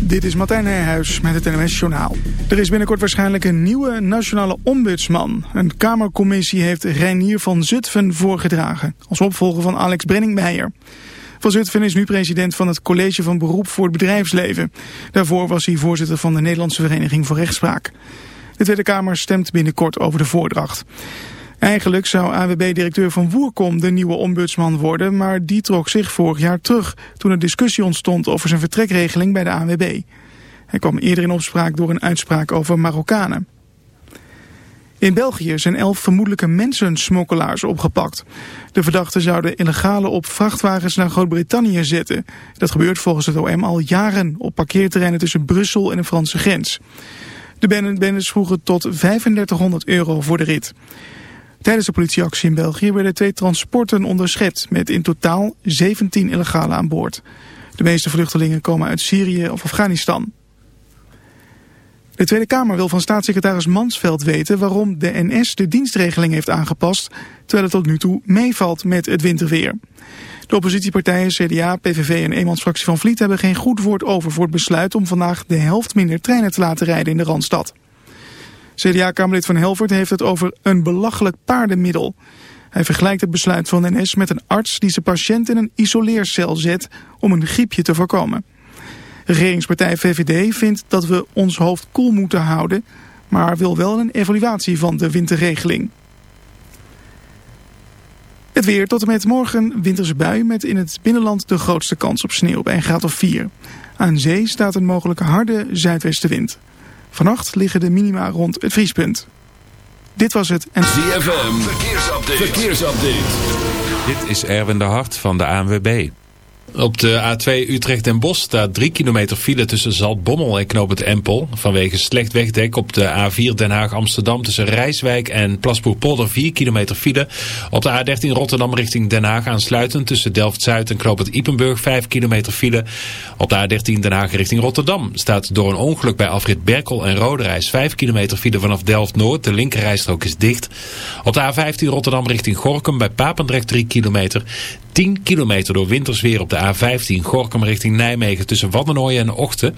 Dit is Martijn Nijhuis met het NMS Journaal. Er is binnenkort waarschijnlijk een nieuwe nationale ombudsman. Een kamercommissie heeft Reinier van Zutphen voorgedragen... als opvolger van Alex Brenningmeijer. Van Zutphen is nu president van het College van Beroep voor het Bedrijfsleven. Daarvoor was hij voorzitter van de Nederlandse Vereniging voor Rechtspraak. De Tweede Kamer stemt binnenkort over de voordracht. Eigenlijk zou AWB-directeur Van Woerkom de nieuwe ombudsman worden, maar die trok zich vorig jaar terug toen er discussie ontstond over zijn vertrekregeling bij de AWB. Hij kwam eerder in opspraak door een uitspraak over Marokkanen. In België zijn elf vermoedelijke mensensmokkelaars opgepakt. De verdachten zouden illegale op vrachtwagens naar Groot-Brittannië zetten. Dat gebeurt volgens het OM al jaren op parkeerterreinen tussen Brussel en de Franse grens. De bendes vroegen tot 3500 euro voor de rit. Tijdens de politieactie in België werden twee transporten onderschept met in totaal 17 illegale aan boord. De meeste vluchtelingen komen uit Syrië of Afghanistan. De Tweede Kamer wil van staatssecretaris Mansveld weten waarom de NS de dienstregeling heeft aangepast, terwijl het tot nu toe meevalt met het winterweer. De oppositiepartijen CDA, PVV en eenmansfractie van Vliet hebben geen goed woord over voor het besluit om vandaag de helft minder treinen te laten rijden in de Randstad. CDA-kamerlid Van Helvert heeft het over een belachelijk paardenmiddel. Hij vergelijkt het besluit van NS met een arts die zijn patiënt in een isoleercel zet om een griepje te voorkomen. Regeringspartij VVD vindt dat we ons hoofd koel moeten houden, maar wil wel een evaluatie van de winterregeling. Het weer tot en met morgen winterse bui met in het binnenland de grootste kans op sneeuw bij een graad of 4. Aan zee staat een mogelijke harde zuidwestenwind. Vannacht liggen de minima rond het vriespunt. Dit was het en... ZFM, verkeersupdate. verkeersupdate. Dit is Erwin de Hart van de ANWB. Op de A2 Utrecht en Bos staat 3 kilometer file tussen Zaltbommel en Knoop het Empel. Vanwege slecht wegdek op de A4 Den Haag-Amsterdam tussen Rijswijk en Plasbourg-Polder 4 kilometer file. Op de A13 Rotterdam richting Den Haag aansluitend tussen Delft-Zuid en Knoop het Ipenburg 5 kilometer file. Op de A13 Den Haag richting Rotterdam staat door een ongeluk bij afrit Berkel en Roderijs 5 kilometer file vanaf Delft-Noord. De linkerrijstrook is dicht. Op de A15 Rotterdam richting Gorkum bij Papendrecht 3 kilometer. 10 kilometer door wintersweer op de A15 Gorkum richting Nijmegen tussen Waddenooien en Ochten.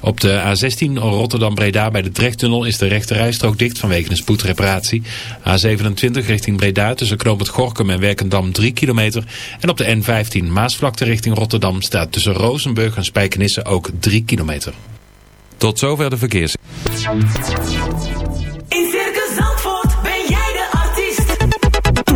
Op de A16 Rotterdam-Breda bij de Drechttunnel is de rechte rijstrook dicht vanwege een spoedreparatie. A27 richting Breda tussen Knoopend Gorkum en Werkendam 3 kilometer. En op de N15 Maasvlakte richting Rotterdam staat tussen Rozenburg en Spijkenisse ook 3 kilometer. Tot zover de verkeers.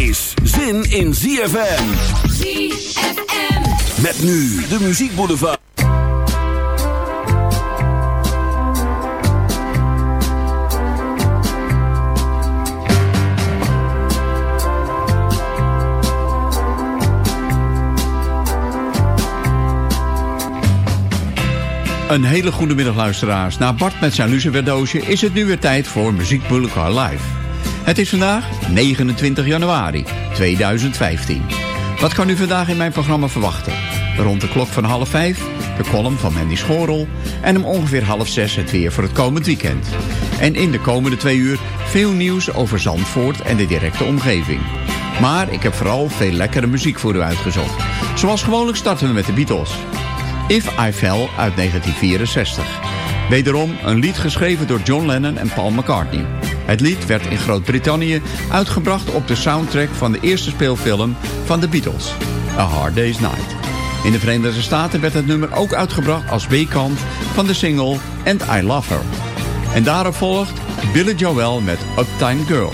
is zin in ZFM. ZFM. Met nu de muziekboulevard. Een hele goede middag luisteraars. Na Bart met zijn luciferdoosje is het nu weer tijd voor Muziek Boulevard Live. Het is vandaag 29 januari 2015. Wat kan u vandaag in mijn programma verwachten? Rond de klok van half vijf de column van Mandy Schorel... en om ongeveer half zes het weer voor het komend weekend. En in de komende twee uur veel nieuws over Zandvoort en de directe omgeving. Maar ik heb vooral veel lekkere muziek voor u uitgezocht. Zoals gewoonlijk starten we met de Beatles... If I Fell uit 1964. Wederom een lied geschreven door John Lennon en Paul McCartney. Het lied werd in Groot-Brittannië uitgebracht op de soundtrack van de eerste speelfilm van de Beatles, A Hard Day's Night. In de Verenigde Staten werd het nummer ook uitgebracht als B-kant van de single And I Love Her. En daarop volgt Billy Joel met Uptime Girl.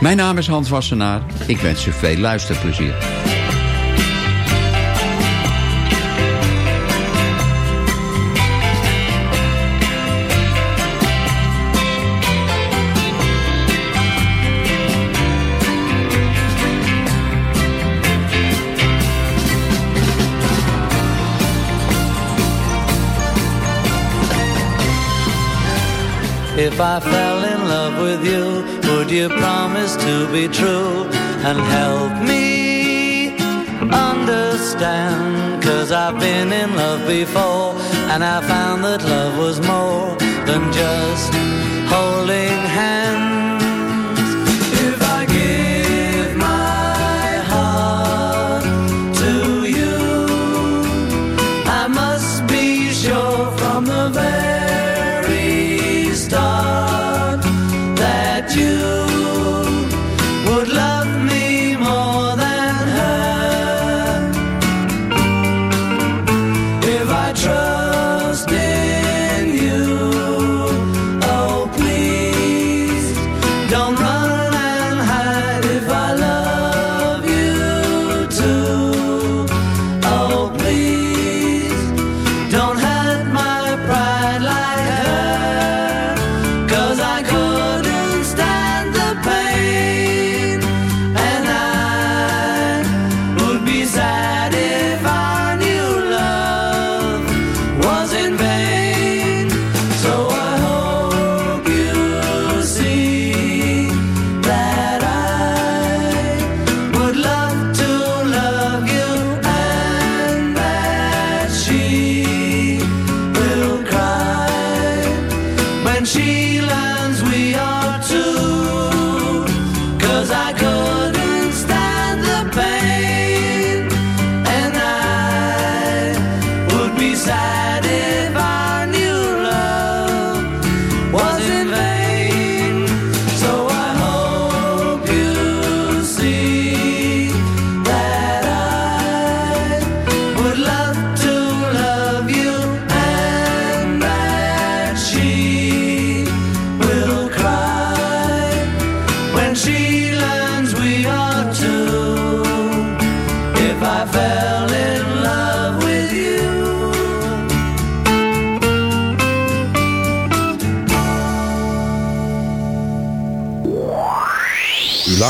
Mijn naam is Hans Wassenaar. Ik wens u veel luisterplezier. If I fell in love with you, would you promise to be true and help me understand? Cause I've been in love before and I found that love was more than just holding hands.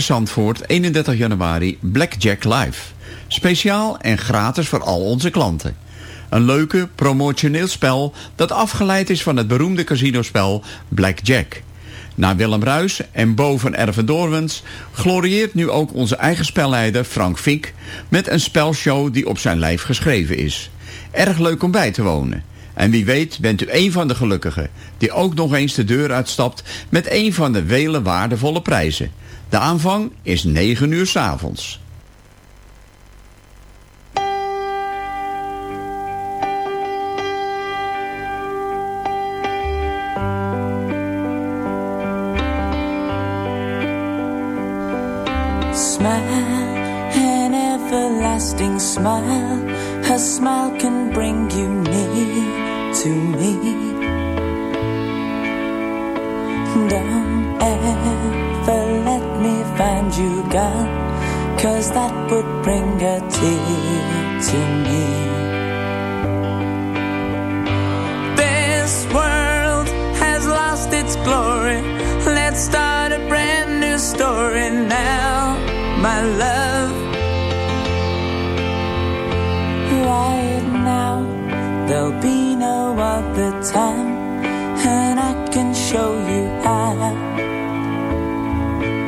Zandvoort, 31 januari, Blackjack Live. Speciaal en gratis voor al onze klanten. Een leuke, promotioneel spel dat afgeleid is van het beroemde casinospel Blackjack. Na Willem Ruis en Bo van Ervendorwens glorieert nu ook onze eigen spelleider Frank Fink... met een spelshow die op zijn lijf geschreven is. Erg leuk om bij te wonen. En wie weet bent u een van de gelukkigen... die ook nog eens de deur uitstapt met een van de vele waardevolle prijzen. De aanvang is 9 uur 's avonds. Smile, an everlasting smile. Her smile can bring you near to me. Don't ever you gone, cause that would bring a tear to me. This world has lost its glory. Let's start a brand new story now, my love. Right now, there'll be no other time,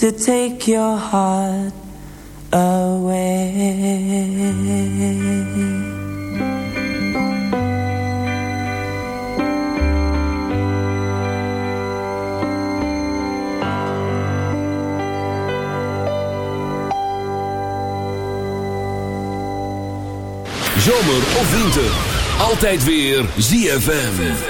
To take your heart away. Zomer of winter. Altijd weer ZFM.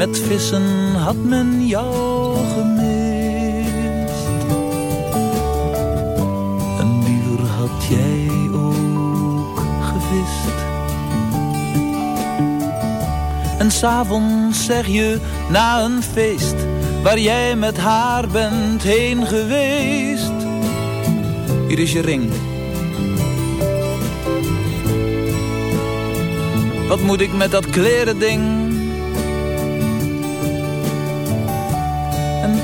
Met vissen had men jou gemist. En liever had jij ook gevist. En s'avonds zeg je na een feest waar jij met haar bent heen geweest. Hier is je ring. Wat moet ik met dat klerending? En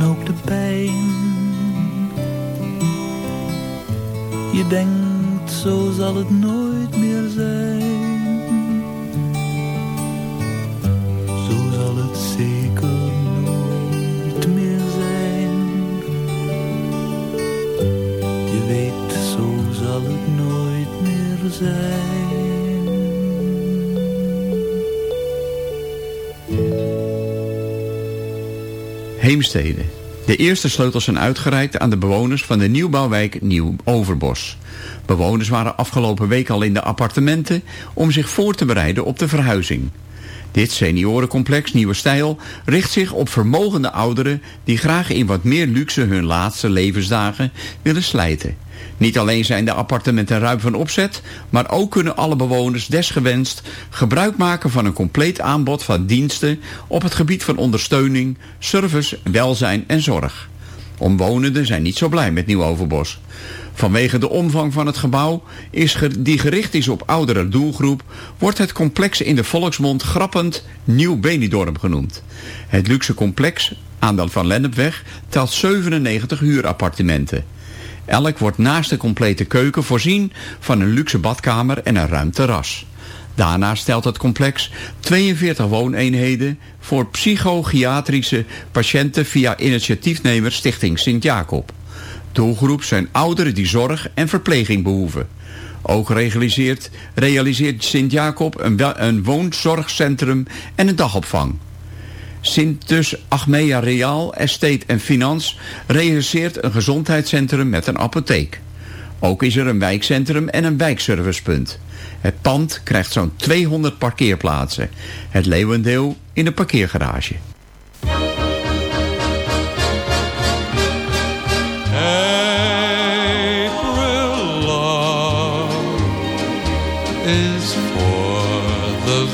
En ook de pijn. Je denkt, zo zal het nooit meer zijn. Zo zal het zeker nooit meer zijn. Je weet, zo zal het nooit meer zijn. De eerste sleutels zijn uitgereikt aan de bewoners van de nieuwbouwwijk Nieuw-Overbos. Bewoners waren afgelopen week al in de appartementen om zich voor te bereiden op de verhuizing. Dit seniorencomplex Nieuwe Stijl richt zich op vermogende ouderen die graag in wat meer luxe hun laatste levensdagen willen slijten. Niet alleen zijn de appartementen ruim van opzet, maar ook kunnen alle bewoners desgewenst gebruik maken van een compleet aanbod van diensten op het gebied van ondersteuning, service, welzijn en zorg. Omwonenden zijn niet zo blij met Nieuw-Overbos. Vanwege de omvang van het gebouw, is die gericht is op oudere doelgroep, wordt het complex in de volksmond grappend Nieuw Benidorm genoemd. Het luxe complex aan de Van Lennepweg telt 97 huurappartementen. Elk wordt naast de complete keuken voorzien van een luxe badkamer en een ruim terras. Daarnaast stelt het complex 42 wooneenheden voor psychochiatrische patiënten via initiatiefnemer Stichting Sint-Jacob. Doelgroep zijn ouderen die zorg en verpleging behoeven. Ook realiseert, realiseert Sint-Jacob een, een woonzorgcentrum en een dagopvang. Sintus Achmea Real, Estate en Finans realiseert een gezondheidscentrum met een apotheek. Ook is er een wijkcentrum en een wijkservicepunt. Het pand krijgt zo'n 200 parkeerplaatsen. Het leeuwendeel in een parkeergarage.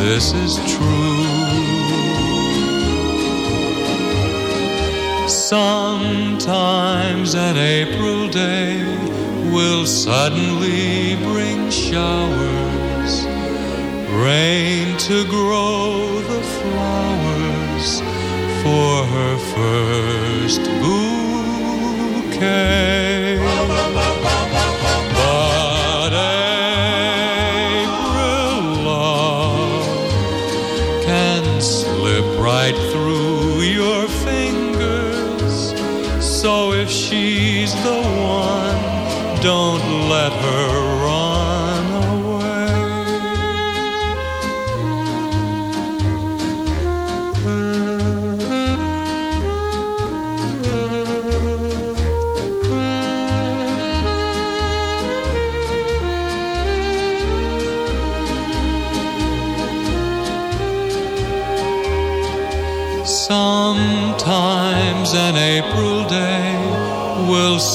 this is true. Sometimes an April day will suddenly bring showers, rain to grow the flowers for her first bouquet.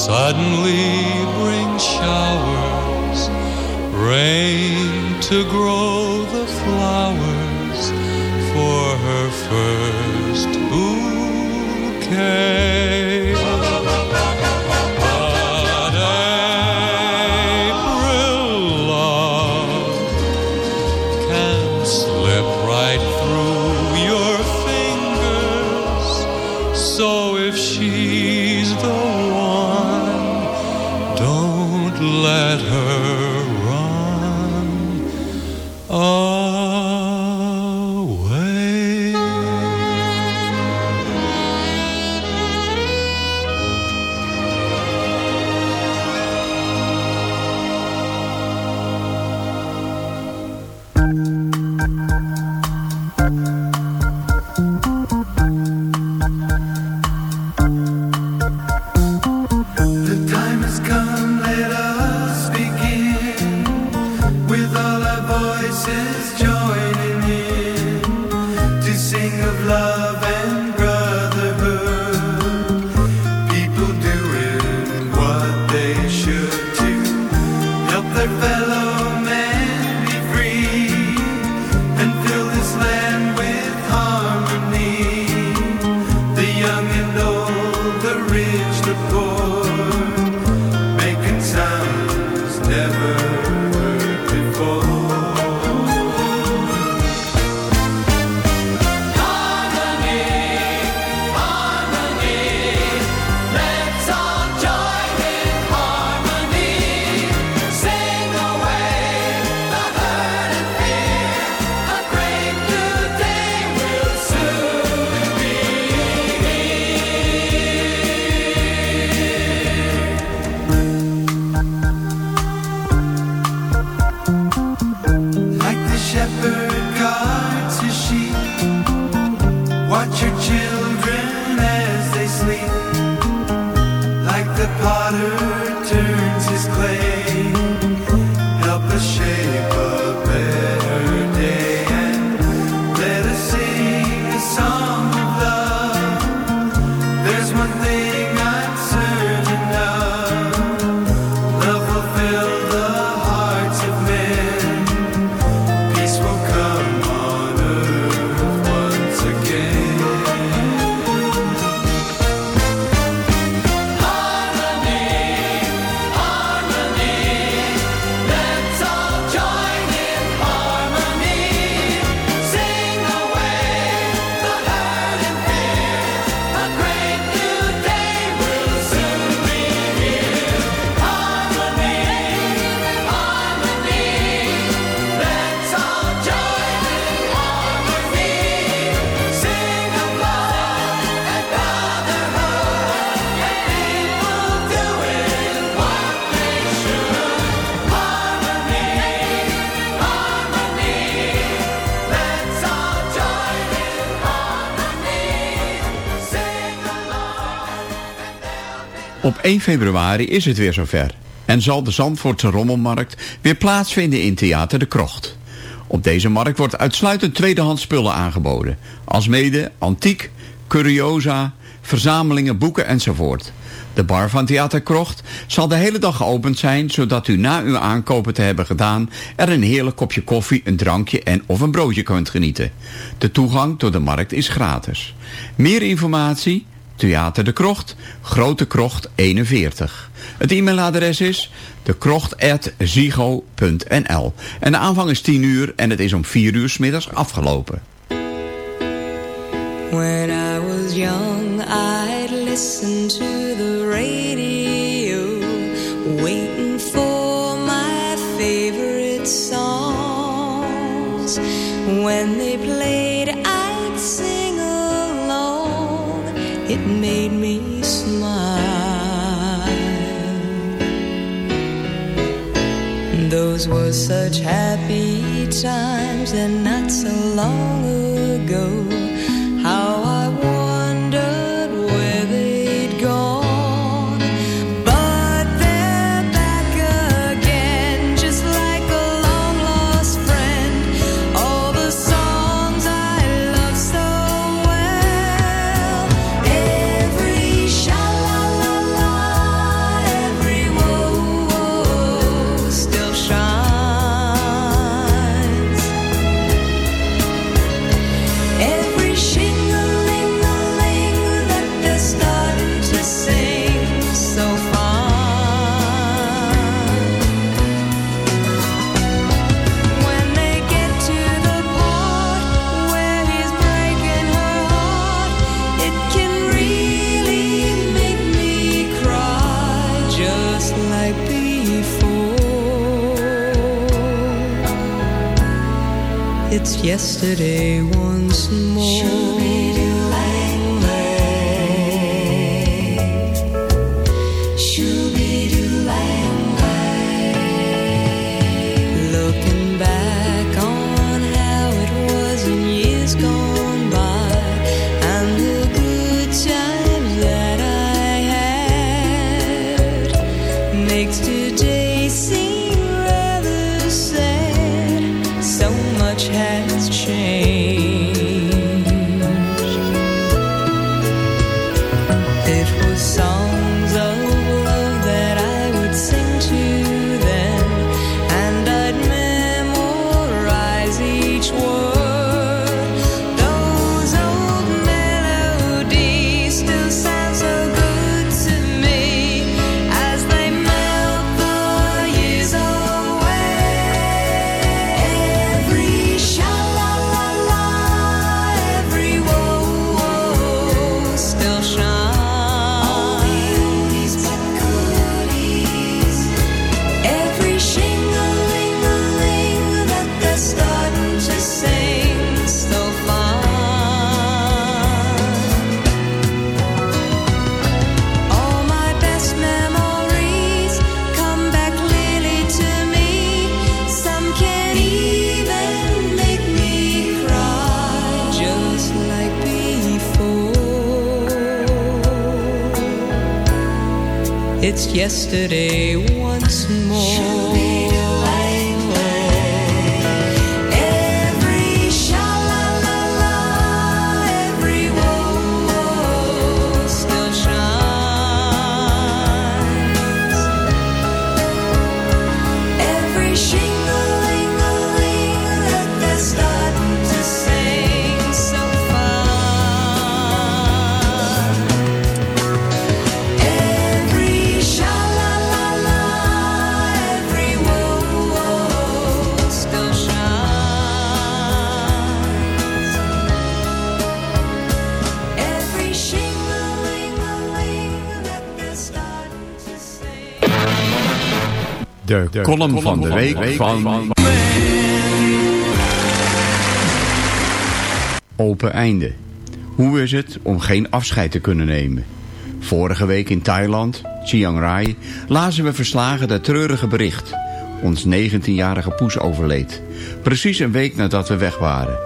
Suddenly bring showers, rain to grow away. 1 februari is het weer zover. En zal de Zandvoortse Rommelmarkt weer plaatsvinden in Theater de Krocht. Op deze markt wordt uitsluitend tweedehands spullen aangeboden. Alsmede antiek, curiosa, verzamelingen, boeken enzovoort. De bar van Theater Krocht zal de hele dag geopend zijn... zodat u na uw aankopen te hebben gedaan... er een heerlijk kopje koffie, een drankje en of een broodje kunt genieten. De toegang tot de markt is gratis. Meer informatie... Theater de Krocht, Grote Krocht 41. Het e-mailadres is dekrocht.zigo.nl En de aanvang is 10 uur en het is om 4 uur 's middags afgelopen. When I was young, I'd listen to the radio, waiting for my favorite songs. When they played, I'd sing. It made me smile. Those were such happy times and not so long ago. Yesterday It was yesterday De, column van de week van... Open einde. Hoe is het om geen afscheid te kunnen nemen? Vorige week in Thailand, Chiang Rai, lazen we verslagen dat treurige bericht. Ons 19-jarige poes overleed. Precies een week nadat we weg waren.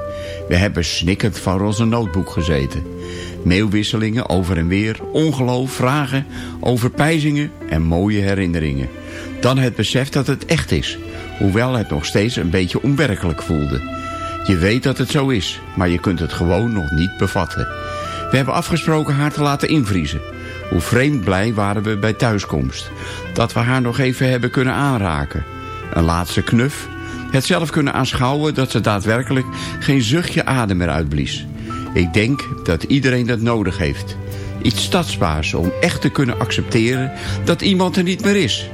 We hebben snikkend van onze notebook gezeten. Mailwisselingen over en weer, ongeloof, vragen, overpijzingen en mooie herinneringen. Dan het besef dat het echt is, hoewel het nog steeds een beetje onwerkelijk voelde. Je weet dat het zo is, maar je kunt het gewoon nog niet bevatten. We hebben afgesproken haar te laten invriezen. Hoe vreemd blij waren we bij thuiskomst. Dat we haar nog even hebben kunnen aanraken. Een laatste knuf. Het zelf kunnen aanschouwen dat ze daadwerkelijk geen zuchtje adem meer uitblies. Ik denk dat iedereen dat nodig heeft. Iets stadsbaars om echt te kunnen accepteren dat iemand er niet meer is.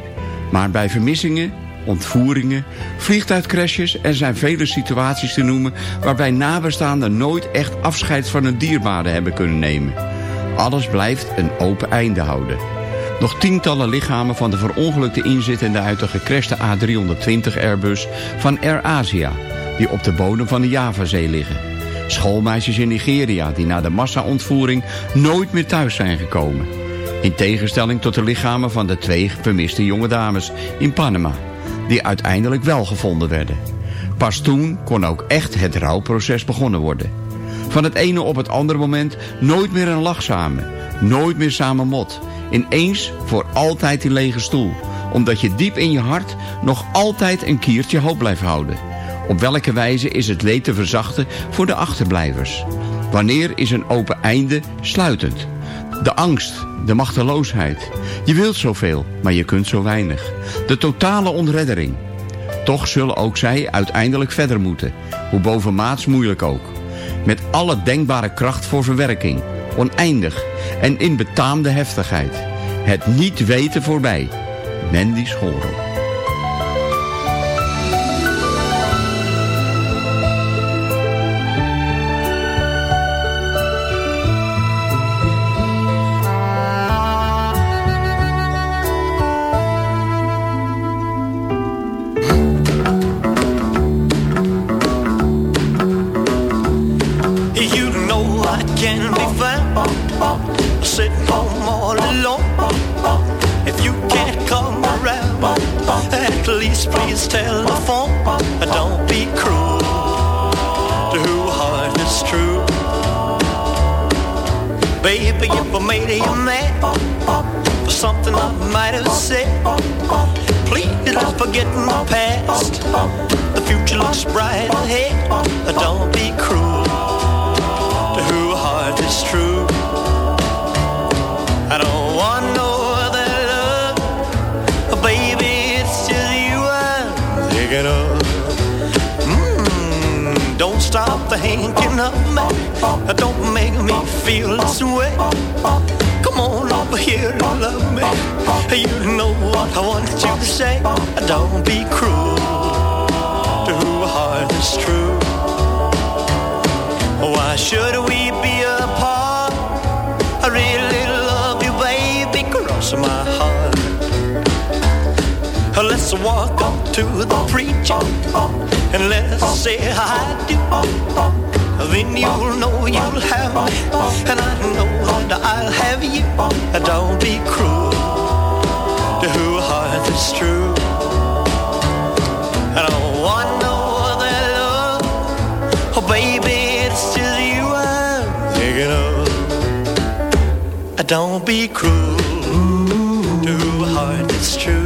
Maar bij vermissingen ontvoeringen, vliegtuigcrashes... er zijn vele situaties te noemen... waarbij nabestaanden nooit echt afscheid van een dierbare hebben kunnen nemen. Alles blijft een open einde houden. Nog tientallen lichamen van de verongelukte inzittenden uit de gecrashte A320 Airbus van Air Asia... die op de bodem van de Javazee liggen. Schoolmeisjes in Nigeria die na de massa-ontvoering nooit meer thuis zijn gekomen. In tegenstelling tot de lichamen van de twee vermiste jonge dames in Panama... die uiteindelijk wel gevonden werden. Pas toen kon ook echt het rouwproces begonnen worden. Van het ene op het andere moment nooit meer een lach samen. Nooit meer samen mot. Ineens voor altijd die lege stoel. Omdat je diep in je hart nog altijd een kiertje hoop blijft houden. Op welke wijze is het leed te verzachten voor de achterblijvers? Wanneer is een open einde sluitend? De angst, de machteloosheid. Je wilt zoveel, maar je kunt zo weinig. De totale ontreddering. Toch zullen ook zij uiteindelijk verder moeten. Hoe bovenmaats moeilijk ook. Met alle denkbare kracht voor verwerking. Oneindig en in betaamde heftigheid. Het niet weten voorbij. Mandy Schoolrock. You know what I want you to say. Don't be cruel to who heart is true. Why should we be apart? I really love you, baby, cross my heart. Let's walk up to the preacher and let's say I do. Then you'll know you'll have me, and I know that I'll have you. Don't be cruel to who heart is true. I don't want no other love, oh baby, it's just you I'm thinking of. Don't be cruel to who heart is true.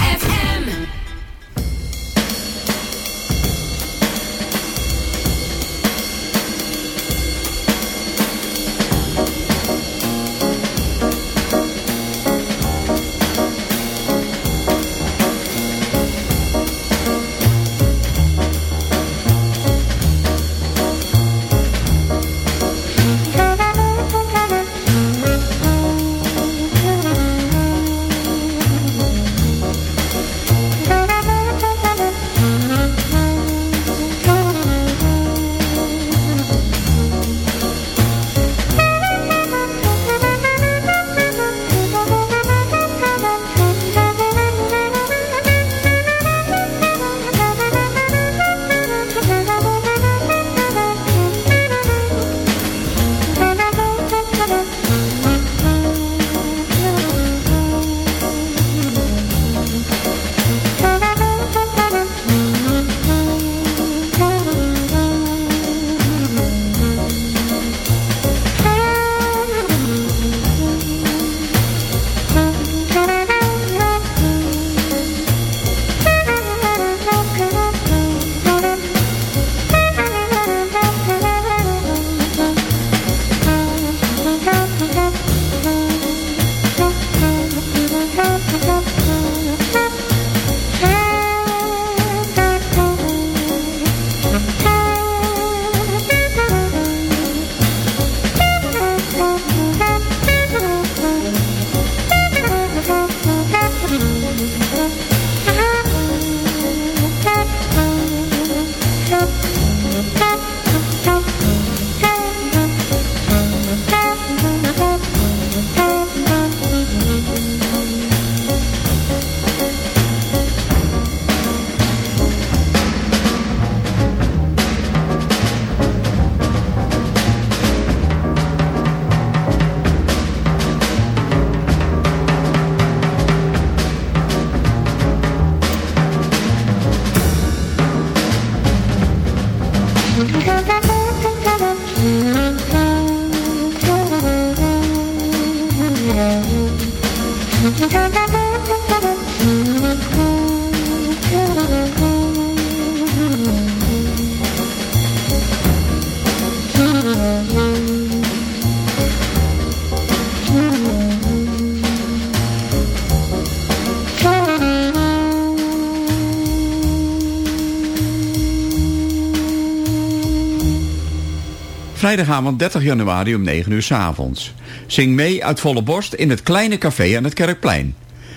Vrijdagavond 30 januari om 9 uur s avonds. Zing mee uit volle borst in het kleine café aan het Kerkplein.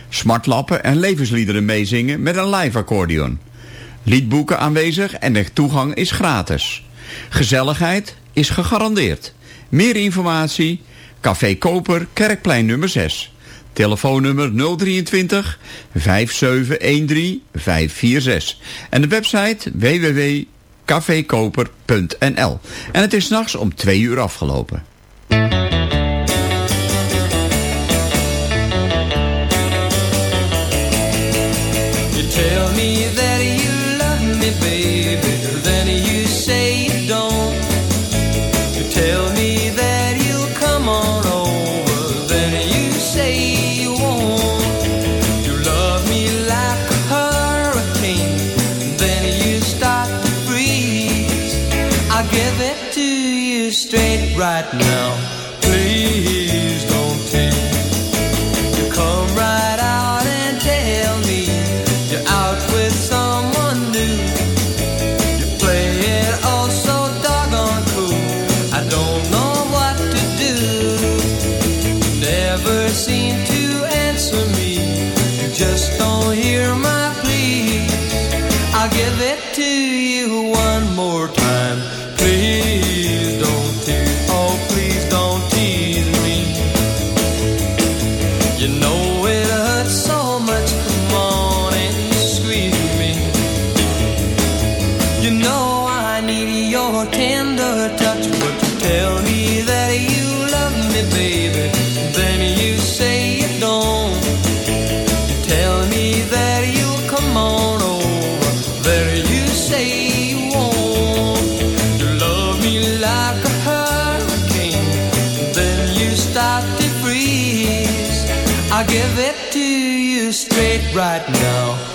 Smartlappen en levensliederen meezingen met een live accordeon. Liedboeken aanwezig en de toegang is gratis. Gezelligheid is gegarandeerd. Meer informatie? Café Koper, Kerkplein nummer 6. Telefoonnummer 023 5713 546. En de website www.cafekoper.nl. En het is s'nachts om 2 uur afgelopen. You tell me that you right now. It to you straight right now.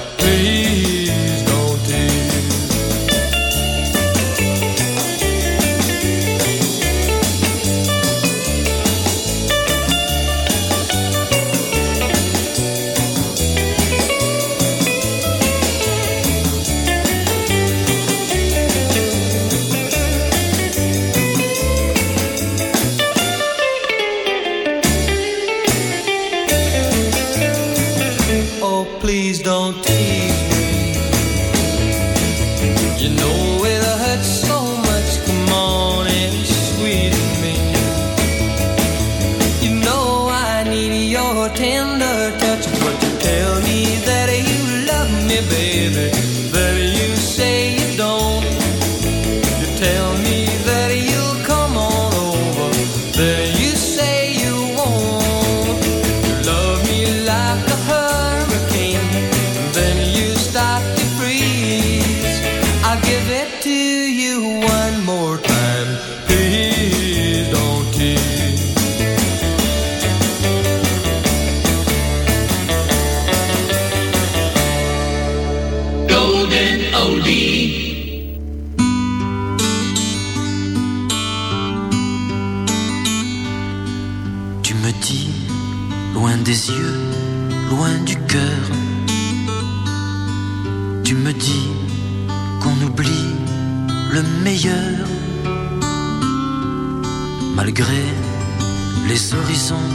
Les horizons,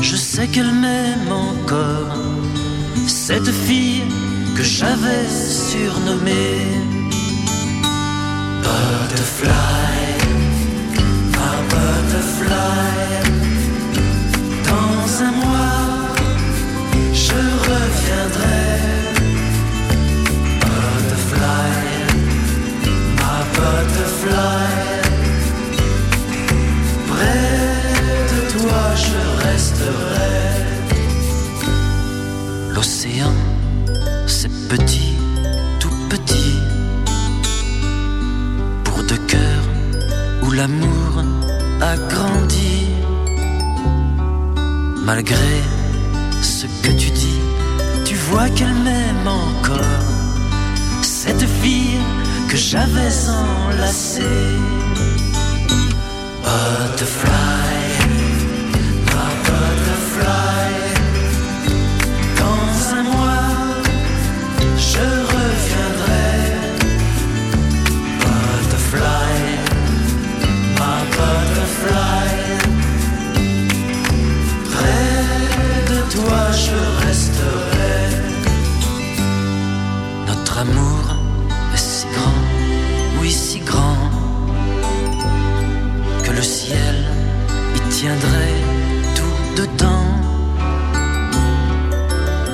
je sais qu'elle m'aime encore. Cette fille que j'avais surnommée Butterfly, ma butterfly. Dans un mois, je reviendrai. Butterfly, ma butterfly. De je resterai. L'océan, c'est petit, tout petit. Pour deux cœurs où l'amour a grandi. Malgré ce que tu dis, tu vois qu'elle m'aime encore. Cette fille que j'avais enlacée. Butterfly,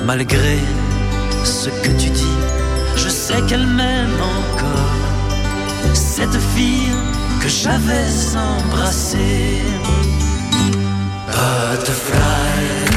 Malgré ce que tu dis, je sais qu'elle m'aime encore. Cette fille que j'avais embrassée. Butterfly,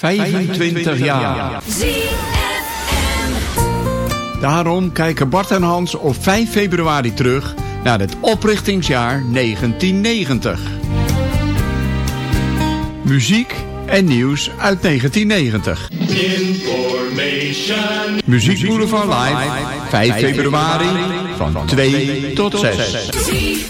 25 jaar. Daarom kijken Bart en Hans op 5 februari terug naar het oprichtingsjaar 1990. Muziek en nieuws uit 1990. Information. Boulevard Live, 5 februari van 2 tot 6.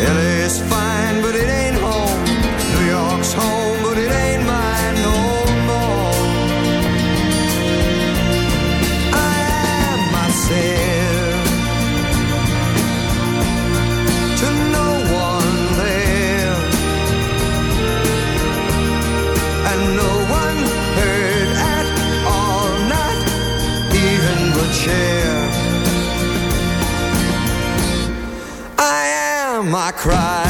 LA's fine, but it ain't home. New York's home, cry.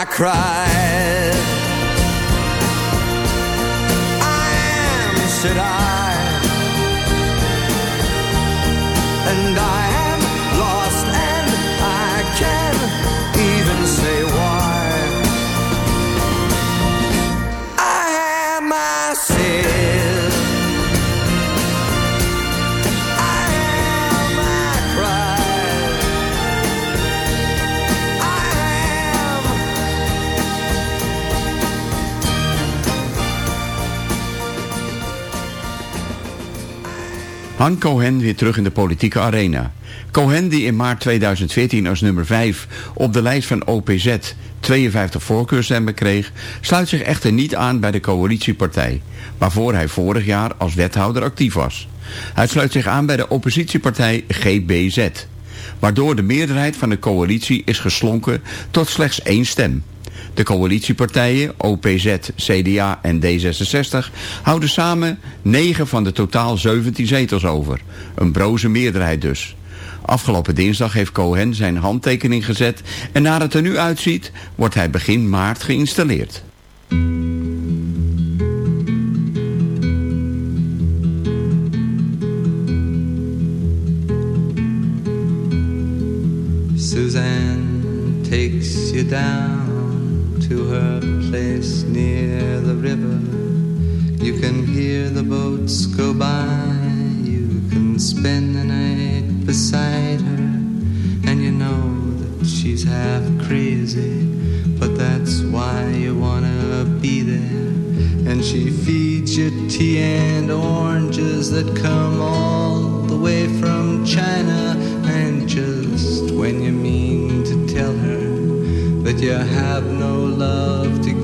I cried. Han Cohen weer terug in de politieke arena. Cohen die in maart 2014 als nummer 5 op de lijst van OPZ 52 voorkeurstemmen kreeg, sluit zich echter niet aan bij de coalitiepartij, waarvoor hij vorig jaar als wethouder actief was. Hij sluit zich aan bij de oppositiepartij GBZ, waardoor de meerderheid van de coalitie is geslonken tot slechts één stem. De coalitiepartijen OPZ, CDA en D66 houden samen 9 van de totaal 17 zetels over. Een broze meerderheid dus. Afgelopen dinsdag heeft Cohen zijn handtekening gezet en naar het er nu uitziet wordt hij begin maart geïnstalleerd. Suzanne takes you down to her place near the river. You can hear the boats go by. You can spend the night beside her. And you know that she's half crazy. But that's why you wanna be there. And she feeds you tea and oranges that come all the way from China. And just when you mean to tell her that you have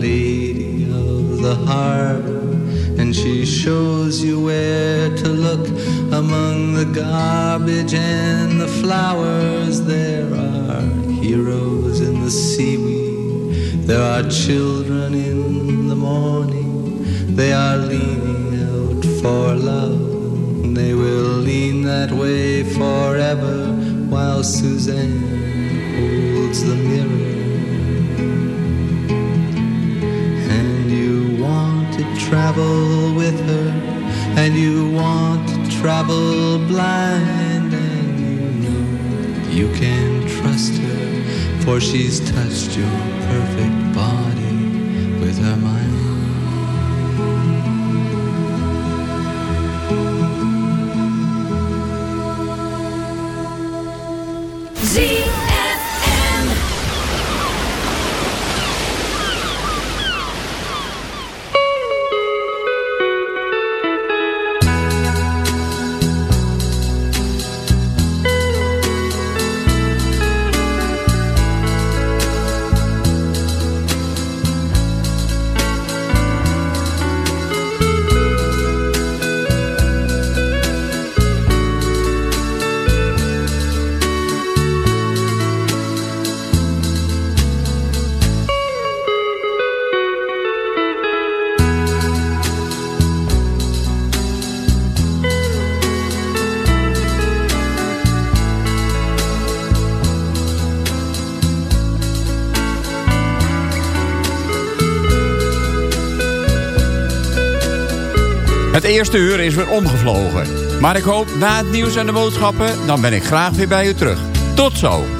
Lady of the Harbor. And she shows you where to look among the garbage and the flowers. There are heroes in the seaweed. There are children in the morning. They are leaning out for love. They will lean that way forever while Suzanne holds the mirror. Travel with her, and you want to travel blind, and you know you can trust her, for she's touched your perfect body with her mind. ZFM. Eerste uur is weer omgevlogen. Maar ik hoop na het nieuws en de boodschappen... dan ben ik graag weer bij u terug. Tot zo.